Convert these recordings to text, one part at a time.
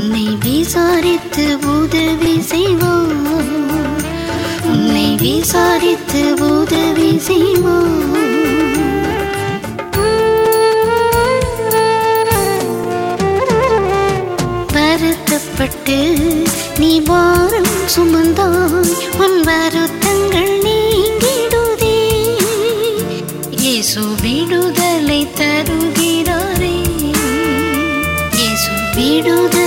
உன்னை விசாரித்து உதவி செய்வோம். உன்னை விசாரித்து உதவி செய்வோம். வருத்தப்பட்டு நீ வாரம் சுமந்தாய். உன் வருத்தங்கள் நீங்கிடுதே. இயேசு விடுதலை தருகிறாரே. இயேசு விடுதலை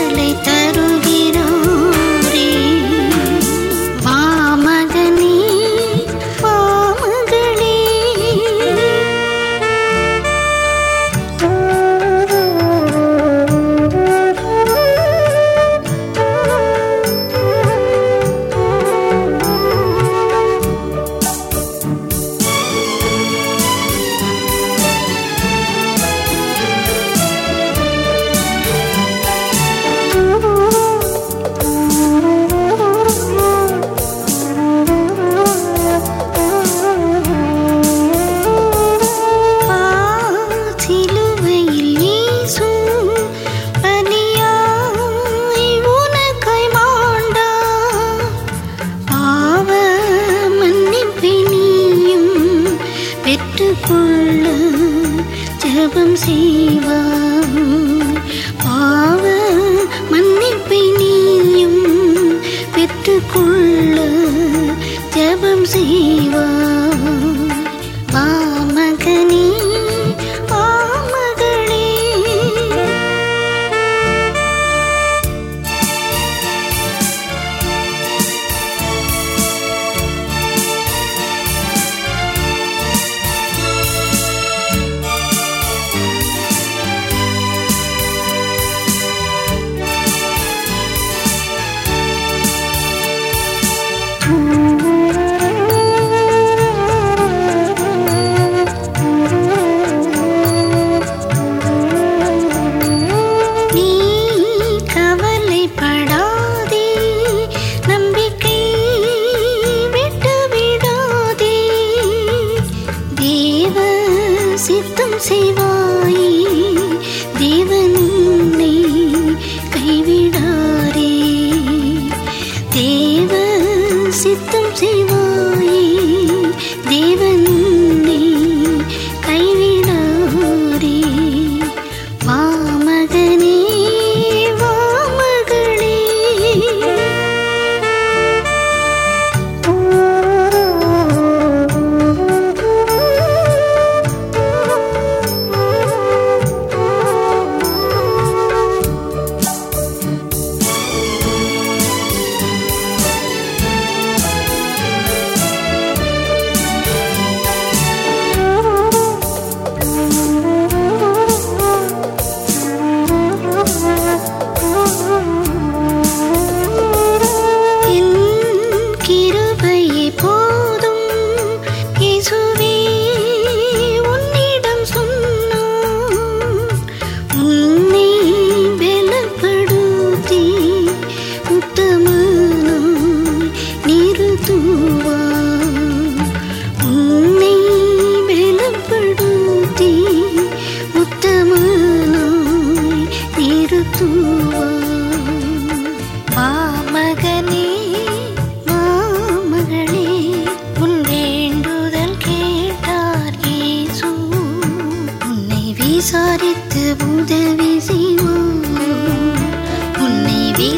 பெற்றுக்கொள்ளும் ஜபம் செய்வார் பாவ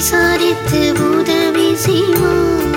விசாரித்து உதவி செய்வான்